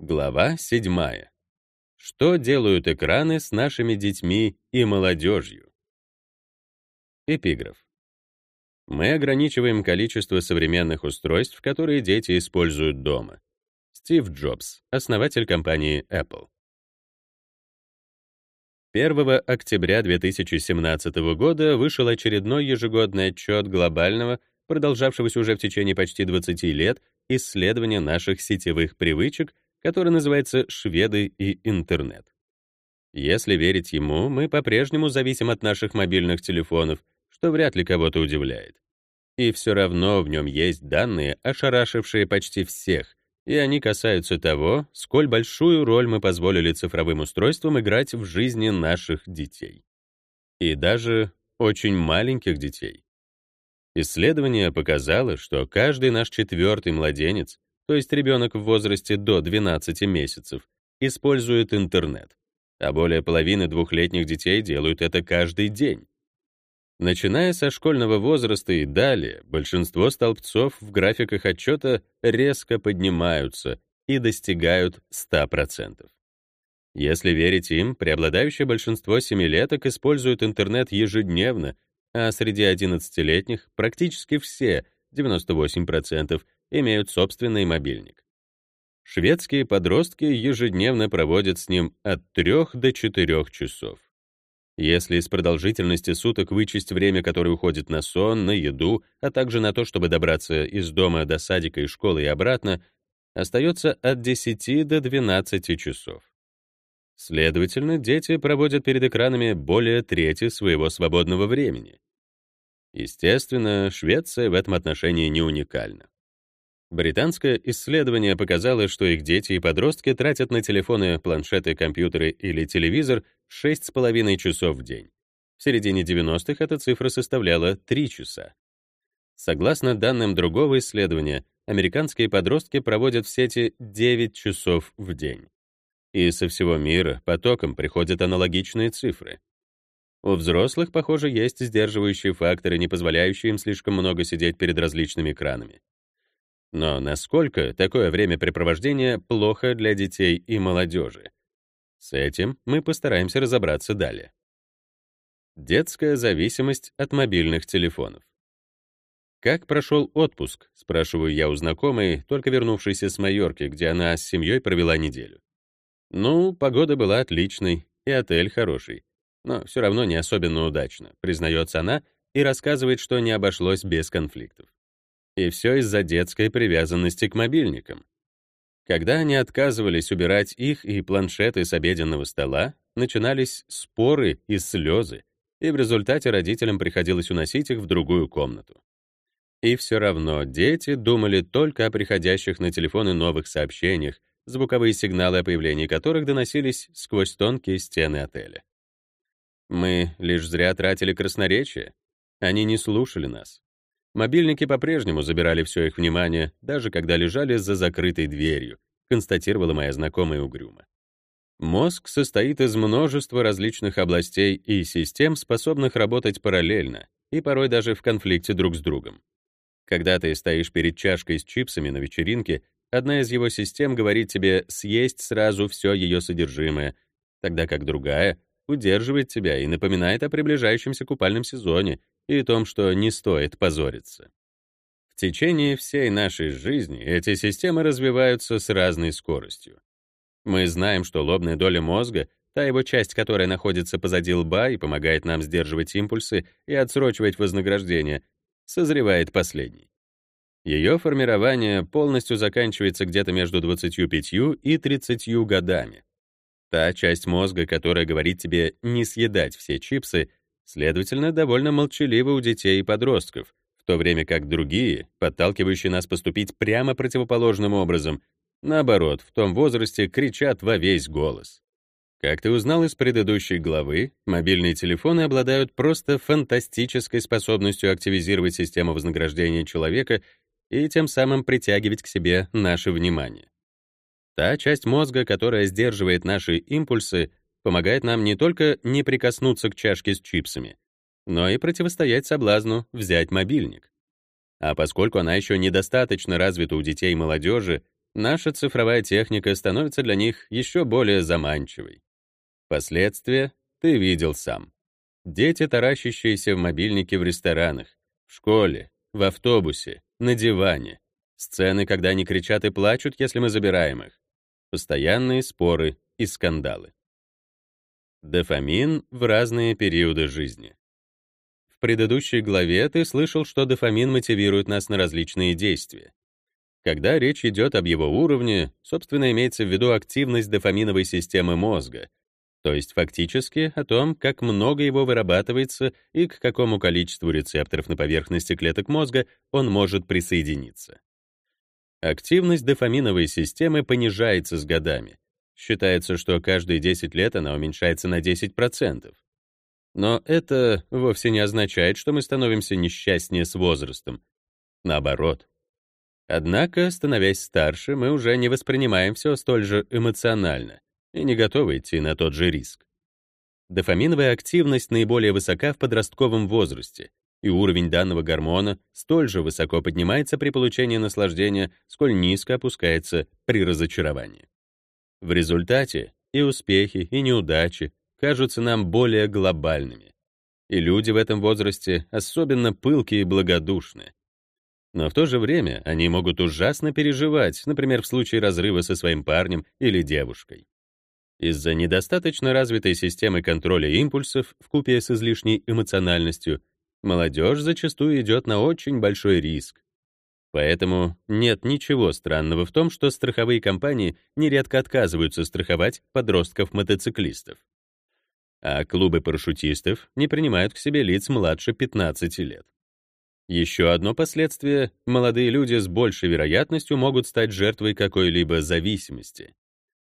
Глава 7. Что делают экраны с нашими детьми и молодежью? Эпиграф. Мы ограничиваем количество современных устройств, которые дети используют дома. Стив Джобс, основатель компании Apple. 1 октября 2017 года вышел очередной ежегодный отчет глобального, продолжавшегося уже в течение почти 20 лет, исследования наших сетевых привычек — который называется «Шведы и интернет». Если верить ему, мы по-прежнему зависим от наших мобильных телефонов, что вряд ли кого-то удивляет. И все равно в нем есть данные, ошарашившие почти всех, и они касаются того, сколь большую роль мы позволили цифровым устройствам играть в жизни наших детей. И даже очень маленьких детей. Исследование показало, что каждый наш четвертый младенец то есть ребенок в возрасте до 12 месяцев, использует интернет, а более половины двухлетних детей делают это каждый день. Начиная со школьного возраста и далее, большинство столбцов в графиках отчета резко поднимаются и достигают 100%. Если верить им, преобладающее большинство семилеток используют интернет ежедневно, а среди 11-летних практически все, 98%, имеют собственный мобильник. Шведские подростки ежедневно проводят с ним от 3 до 4 часов. Если из продолжительности суток вычесть время, которое уходит на сон, на еду, а также на то, чтобы добраться из дома до садика и школы и обратно, остается от 10 до 12 часов. Следовательно, дети проводят перед экранами более трети своего свободного времени. Естественно, Швеция в этом отношении не уникальна. Британское исследование показало, что их дети и подростки тратят на телефоны, планшеты, компьютеры или телевизор 6,5 часов в день. В середине 90-х эта цифра составляла 3 часа. Согласно данным другого исследования, американские подростки проводят в сети 9 часов в день. И со всего мира потоком приходят аналогичные цифры. У взрослых, похоже, есть сдерживающие факторы, не позволяющие им слишком много сидеть перед различными экранами. Но насколько такое времяпрепровождение плохо для детей и молодежи? С этим мы постараемся разобраться далее. Детская зависимость от мобильных телефонов. «Как прошел отпуск?» — спрашиваю я у знакомой, только вернувшейся с Майорки, где она с семьей провела неделю. «Ну, погода была отличной, и отель хороший, но все равно не особенно удачно», — признается она и рассказывает, что не обошлось без конфликтов. И все из-за детской привязанности к мобильникам. Когда они отказывались убирать их и планшеты с обеденного стола, начинались споры и слезы, и в результате родителям приходилось уносить их в другую комнату. И все равно дети думали только о приходящих на телефоны новых сообщениях, звуковые сигналы о появлении которых доносились сквозь тонкие стены отеля. Мы лишь зря тратили красноречие. Они не слушали нас. Мобильники по-прежнему забирали все их внимание, даже когда лежали за закрытой дверью, констатировала моя знакомая угрюмо. Мозг состоит из множества различных областей и систем, способных работать параллельно, и порой даже в конфликте друг с другом. Когда ты стоишь перед чашкой с чипсами на вечеринке, одна из его систем говорит тебе съесть сразу все ее содержимое, тогда как другая удерживает тебя и напоминает о приближающемся купальном сезоне и том, что не стоит позориться. В течение всей нашей жизни эти системы развиваются с разной скоростью. Мы знаем, что лобная доля мозга, та его часть, которая находится позади лба и помогает нам сдерживать импульсы и отсрочивать вознаграждение, созревает последней. Ее формирование полностью заканчивается где-то между 25 и 30 годами. Та часть мозга, которая говорит тебе не съедать все чипсы, следовательно, довольно молчалива у детей и подростков, в то время как другие, подталкивающие нас поступить прямо противоположным образом, наоборот, в том возрасте кричат во весь голос. Как ты узнал из предыдущей главы, мобильные телефоны обладают просто фантастической способностью активизировать систему вознаграждения человека и тем самым притягивать к себе наше внимание. Та часть мозга, которая сдерживает наши импульсы, помогает нам не только не прикоснуться к чашке с чипсами, но и противостоять соблазну взять мобильник. А поскольку она еще недостаточно развита у детей и молодежи, наша цифровая техника становится для них еще более заманчивой. Последствия ты видел сам. Дети, таращащиеся в мобильнике в ресторанах, в школе, в автобусе, на диване. Сцены, когда они кричат и плачут, если мы забираем их. Постоянные споры и скандалы. Дофамин в разные периоды жизни. В предыдущей главе ты слышал, что дофамин мотивирует нас на различные действия. Когда речь идет об его уровне, собственно, имеется в виду активность дофаминовой системы мозга, то есть фактически о том, как много его вырабатывается и к какому количеству рецепторов на поверхности клеток мозга он может присоединиться. Активность дофаминовой системы понижается с годами. Считается, что каждые 10 лет она уменьшается на 10%. Но это вовсе не означает, что мы становимся несчастнее с возрастом. Наоборот. Однако, становясь старше, мы уже не воспринимаем все столь же эмоционально и не готовы идти на тот же риск. Дофаминовая активность наиболее высока в подростковом возрасте, и уровень данного гормона столь же высоко поднимается при получении наслаждения, сколь низко опускается при разочаровании. В результате и успехи, и неудачи кажутся нам более глобальными. И люди в этом возрасте особенно пылкие и благодушны. Но в то же время они могут ужасно переживать, например, в случае разрыва со своим парнем или девушкой. Из-за недостаточно развитой системы контроля импульсов в купе с излишней эмоциональностью молодежь зачастую идет на очень большой риск. Поэтому нет ничего странного в том, что страховые компании нередко отказываются страховать подростков-мотоциклистов. А клубы парашютистов не принимают к себе лиц младше 15 лет. Еще одно последствие — молодые люди с большей вероятностью могут стать жертвой какой-либо зависимости.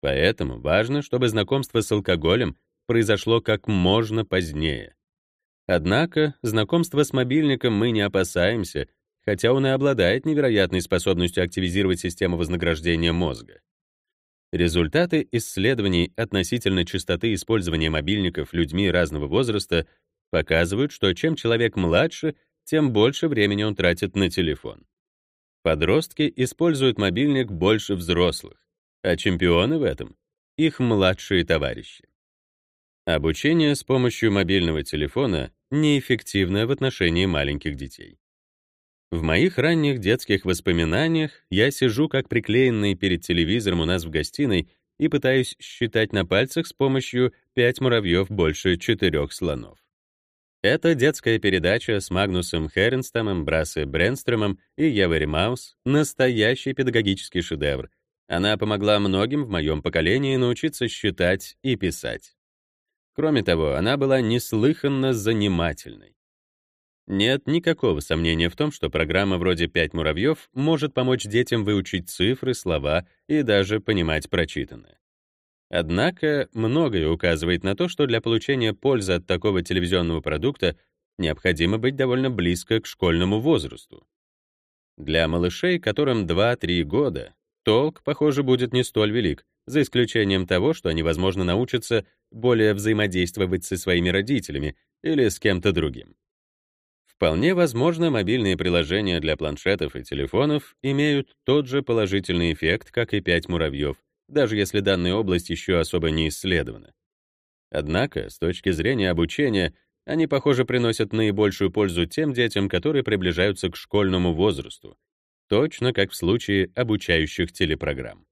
Поэтому важно, чтобы знакомство с алкоголем произошло как можно позднее. Однако знакомство с мобильником мы не опасаемся, хотя он и обладает невероятной способностью активизировать систему вознаграждения мозга. Результаты исследований относительно частоты использования мобильников людьми разного возраста показывают, что чем человек младше, тем больше времени он тратит на телефон. Подростки используют мобильник больше взрослых а чемпионы в этом — их младшие товарищи. Обучение с помощью мобильного телефона неэффективно в отношении маленьких детей. В моих ранних детских воспоминаниях я сижу как приклеенный перед телевизором у нас в гостиной и пытаюсь считать на пальцах с помощью пять муравьев больше четырех слонов. Это детская передача с Магнусом Херенстомом, Брассе Бренстрöмом и Евери Маус — настоящий педагогический шедевр, она помогла многим в моем поколении научиться считать и писать. Кроме того, она была неслыханно занимательной. Нет никакого сомнения в том, что программа вроде «Пять муравьев» может помочь детям выучить цифры, слова и даже понимать прочитанное. Однако многое указывает на то, что для получения пользы от такого телевизионного продукта необходимо быть довольно близко к школьному возрасту. Для малышей, которым 2-3 года, толк, похоже, будет не столь велик, за исключением того, что они, возможно, научатся более взаимодействовать со своими родителями или с кем-то другим. Вполне возможно, мобильные приложения для планшетов и телефонов имеют тот же положительный эффект, как и пять муравьев, даже если данная область еще особо не исследована. Однако, с точки зрения обучения, они, похоже, приносят наибольшую пользу тем детям, которые приближаются к школьному возрасту, точно как в случае обучающих телепрограмм.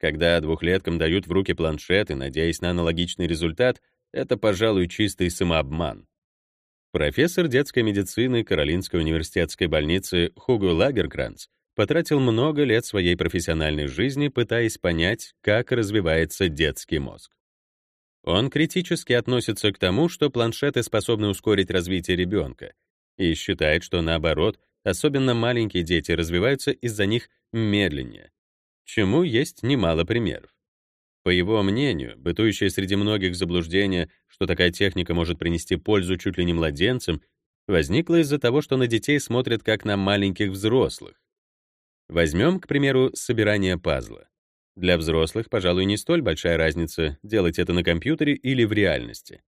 Когда двухлеткам дают в руки планшеты, надеясь на аналогичный результат, это, пожалуй, чистый самообман. Профессор детской медицины Каролинской университетской больницы Хуго Лагеркранц потратил много лет своей профессиональной жизни, пытаясь понять, как развивается детский мозг. Он критически относится к тому, что планшеты способны ускорить развитие ребенка, и считает, что наоборот, Особенно маленькие дети развиваются из-за них медленнее, чему есть немало примеров. По его мнению, бытующее среди многих заблуждение, что такая техника может принести пользу чуть ли не младенцам, возникло из-за того, что на детей смотрят как на маленьких взрослых. Возьмем, к примеру, собирание пазла. Для взрослых, пожалуй, не столь большая разница, делать это на компьютере или в реальности.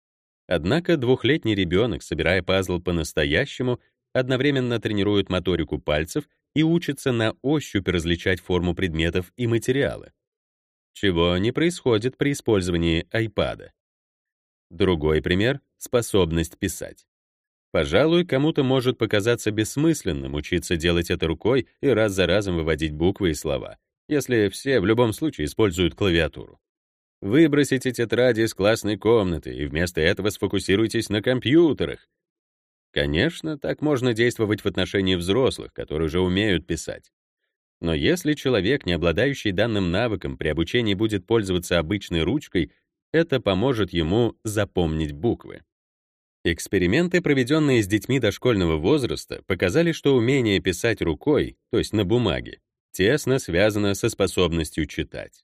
Однако двухлетний ребенок, собирая пазл по-настоящему, одновременно тренируют моторику пальцев и учится на ощупь различать форму предметов и материалы, чего не происходит при использовании iPad. Другой пример — способность писать. Пожалуй, кому-то может показаться бессмысленным учиться делать это рукой и раз за разом выводить буквы и слова, если все в любом случае используют клавиатуру. Выбросите тетради из классной комнаты и вместо этого сфокусируйтесь на компьютерах. Конечно, так можно действовать в отношении взрослых, которые уже умеют писать. Но если человек, не обладающий данным навыком, при обучении будет пользоваться обычной ручкой, это поможет ему запомнить буквы. Эксперименты, проведенные с детьми дошкольного возраста, показали, что умение писать рукой, то есть на бумаге, тесно связано со способностью читать.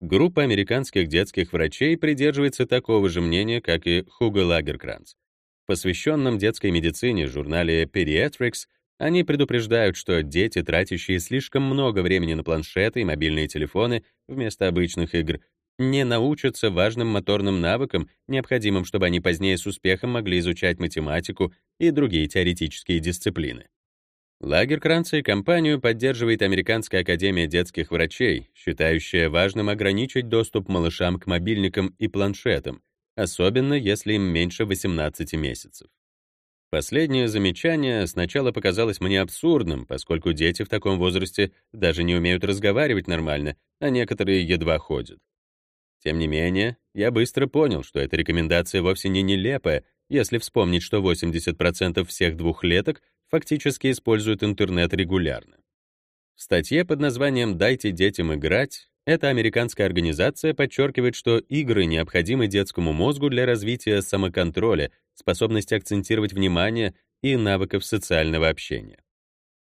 Группа американских детских врачей придерживается такого же мнения, как и Хуго Лагеркранц. В посвященном детской медицине журнале Pediatrics они предупреждают, что дети, тратящие слишком много времени на планшеты и мобильные телефоны вместо обычных игр, не научатся важным моторным навыкам, необходимым, чтобы они позднее с успехом могли изучать математику и другие теоретические дисциплины. Лагеркранца и компанию поддерживает Американская академия детских врачей, считающая важным ограничить доступ малышам к мобильникам и планшетам, особенно если им меньше 18 месяцев. Последнее замечание сначала показалось мне абсурдным, поскольку дети в таком возрасте даже не умеют разговаривать нормально, а некоторые едва ходят. Тем не менее, я быстро понял, что эта рекомендация вовсе не нелепая, если вспомнить, что 80% всех двухлеток фактически используют интернет регулярно. В статье под названием «Дайте детям играть» эта американская организация подчеркивает, что игры необходимы детскому мозгу для развития самоконтроля, способности акцентировать внимание и навыков социального общения.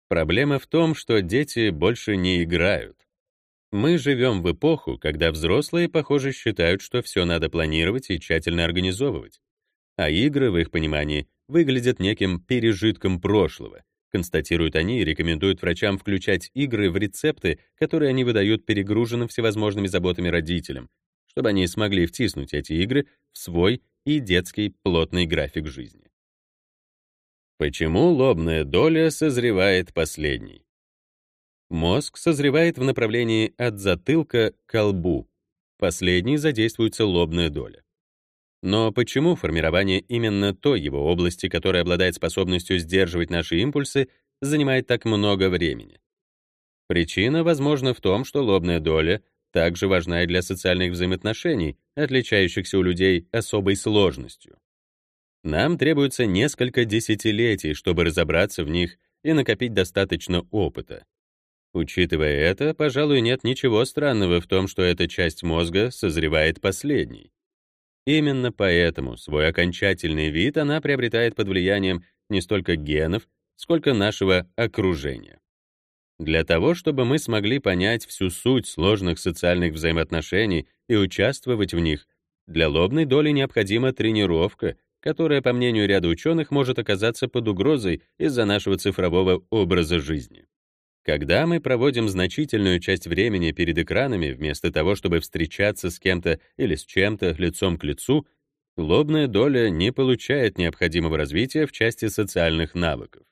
Проблема в том, что дети больше не играют. Мы живем в эпоху, когда взрослые, похоже, считают, что все надо планировать и тщательно организовывать. А игры, в их понимании, выглядят неким пережитком прошлого, констатируют они и рекомендуют врачам включать игры в рецепты, которые они выдают перегруженным всевозможными заботами родителям, чтобы они смогли втиснуть эти игры в свой и детский плотный график жизни. Почему лобная доля созревает последней? Мозг созревает в направлении от затылка к лбу. Последней задействуется лобная доля. Но почему формирование именно той его области, которая обладает способностью сдерживать наши импульсы, занимает так много времени? Причина, возможно, в том, что лобная доля также важна и для социальных взаимоотношений, отличающихся у людей особой сложностью. Нам требуется несколько десятилетий, чтобы разобраться в них и накопить достаточно опыта. Учитывая это, пожалуй, нет ничего странного в том, что эта часть мозга созревает последней. Именно поэтому свой окончательный вид она приобретает под влиянием не столько генов, сколько нашего окружения. Для того, чтобы мы смогли понять всю суть сложных социальных взаимоотношений и участвовать в них, для лобной доли необходима тренировка, которая, по мнению ряда ученых, может оказаться под угрозой из-за нашего цифрового образа жизни. Когда мы проводим значительную часть времени перед экранами, вместо того, чтобы встречаться с кем-то или с чем-то лицом к лицу, лобная доля не получает необходимого развития в части социальных навыков.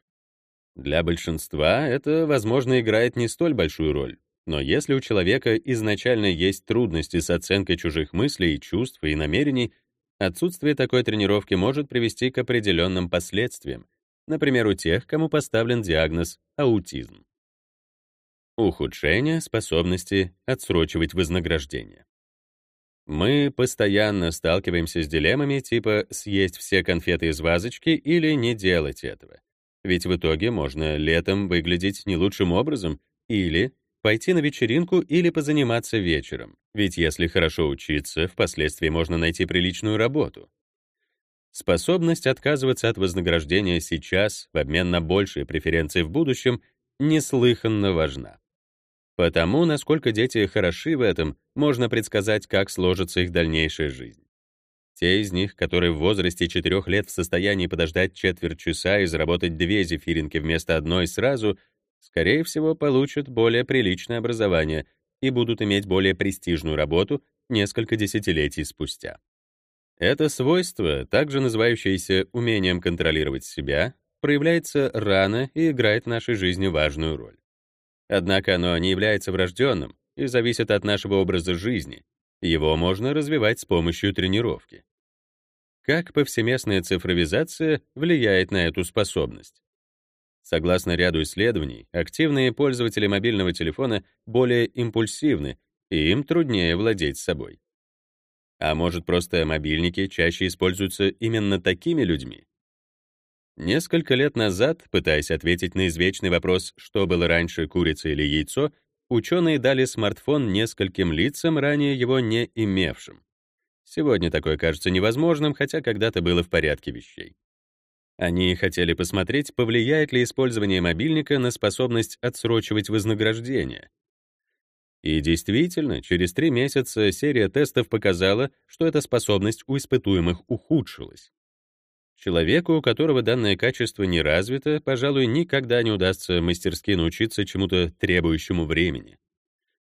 Для большинства это, возможно, играет не столь большую роль, но если у человека изначально есть трудности с оценкой чужих мыслей, чувств и намерений, отсутствие такой тренировки может привести к определенным последствиям, например, у тех, кому поставлен диагноз аутизм. Ухудшение способности отсрочивать вознаграждение. Мы постоянно сталкиваемся с дилеммами типа съесть все конфеты из вазочки или не делать этого. Ведь в итоге можно летом выглядеть не лучшим образом или пойти на вечеринку или позаниматься вечером. Ведь если хорошо учиться, впоследствии можно найти приличную работу. Способность отказываться от вознаграждения сейчас в обмен на большие преференции в будущем неслыханно важна. Потому, насколько дети хороши в этом, можно предсказать, как сложится их дальнейшая жизнь. Те из них, которые в возрасте 4 лет в состоянии подождать четверть часа и заработать две зефиринки вместо одной сразу, скорее всего, получат более приличное образование и будут иметь более престижную работу несколько десятилетий спустя. Это свойство, также называющееся умением контролировать себя, проявляется рано и играет в нашей жизни важную роль. Однако оно не является врожденным и зависит от нашего образа жизни. Его можно развивать с помощью тренировки. Как повсеместная цифровизация влияет на эту способность? Согласно ряду исследований, активные пользователи мобильного телефона более импульсивны, и им труднее владеть собой. А может, просто мобильники чаще используются именно такими людьми? Несколько лет назад, пытаясь ответить на извечный вопрос, что было раньше, курица или яйцо, ученые дали смартфон нескольким лицам, ранее его не имевшим. Сегодня такое кажется невозможным, хотя когда-то было в порядке вещей. Они хотели посмотреть, повлияет ли использование мобильника на способность отсрочивать вознаграждение. И действительно, через три месяца серия тестов показала, что эта способность у испытуемых ухудшилась. Человеку, у которого данное качество не развито, пожалуй, никогда не удастся мастерски научиться чему-то требующему времени.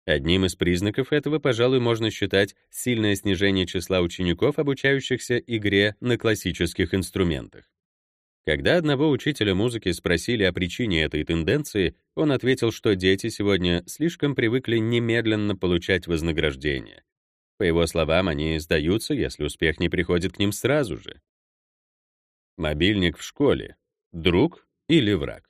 Одним из признаков этого, пожалуй, можно считать сильное снижение числа учеников, обучающихся игре на классических инструментах. Когда одного учителя музыки спросили о причине этой тенденции, он ответил, что дети сегодня слишком привыкли немедленно получать вознаграждение. По его словам, они сдаются, если успех не приходит к ним сразу же. Мобильник в школе. Друг или враг?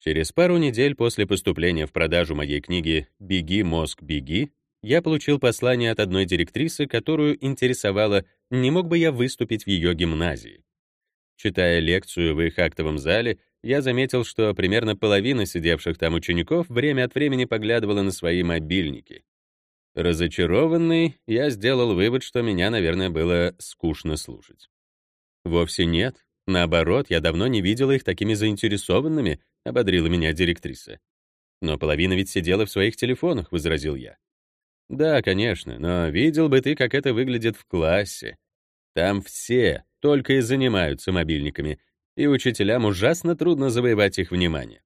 Через пару недель после поступления в продажу моей книги «Беги, мозг, беги» я получил послание от одной директрисы, которую интересовало, не мог бы я выступить в ее гимназии. Читая лекцию в их актовом зале, я заметил, что примерно половина сидевших там учеников время от времени поглядывала на свои мобильники. Разочарованный, я сделал вывод, что меня, наверное, было скучно слушать. Вовсе нет. Наоборот, я давно не видела их такими заинтересованными, ободрила меня директриса. Но половина ведь сидела в своих телефонах, возразил я. Да, конечно, но видел бы ты, как это выглядит в классе. Там все только и занимаются мобильниками, и учителям ужасно трудно завоевать их внимание.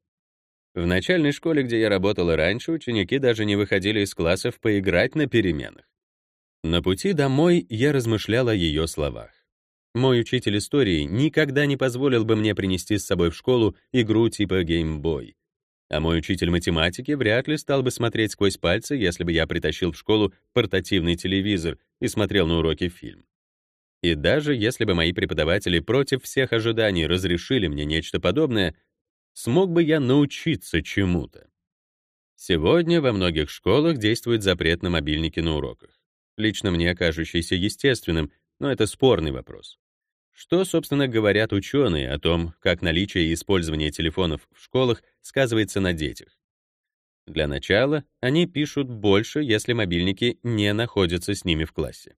В начальной школе, где я работала раньше, ученики даже не выходили из классов поиграть на переменах. На пути домой я размышлял о ее словах. Мой учитель истории никогда не позволил бы мне принести с собой в школу игру типа Boy. А мой учитель математики вряд ли стал бы смотреть сквозь пальцы, если бы я притащил в школу портативный телевизор и смотрел на уроке фильм. И даже если бы мои преподаватели против всех ожиданий разрешили мне нечто подобное, смог бы я научиться чему-то. Сегодня во многих школах действует запрет на мобильники на уроках. Лично мне кажущийся естественным, но это спорный вопрос. Что, собственно, говорят ученые о том, как наличие и использование телефонов в школах сказывается на детях? Для начала, они пишут больше, если мобильники не находятся с ними в классе.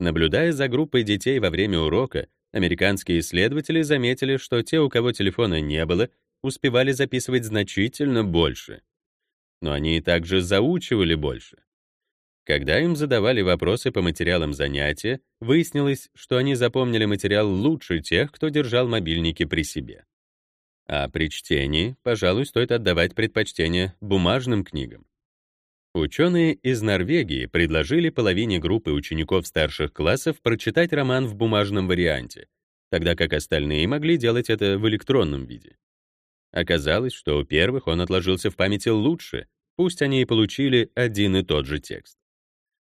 Наблюдая за группой детей во время урока, американские исследователи заметили, что те, у кого телефона не было, успевали записывать значительно больше. Но они также заучивали больше. Когда им задавали вопросы по материалам занятия, выяснилось, что они запомнили материал лучше тех, кто держал мобильники при себе. А при чтении, пожалуй, стоит отдавать предпочтение бумажным книгам. Ученые из Норвегии предложили половине группы учеников старших классов прочитать роман в бумажном варианте, тогда как остальные могли делать это в электронном виде. Оказалось, что у первых он отложился в памяти лучше, пусть они и получили один и тот же текст.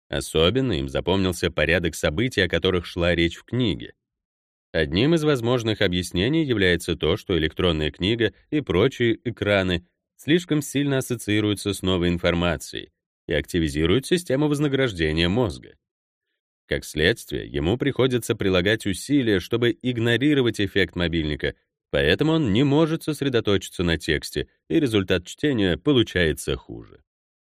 Особенно им запомнился порядок событий, о которых шла речь в книге. Одним из возможных объяснений является то, что электронная книга и прочие экраны слишком сильно ассоциируются с новой информацией и активизируют систему вознаграждения мозга. Как следствие, ему приходится прилагать усилия, чтобы игнорировать эффект мобильника, поэтому он не может сосредоточиться на тексте, и результат чтения получается хуже.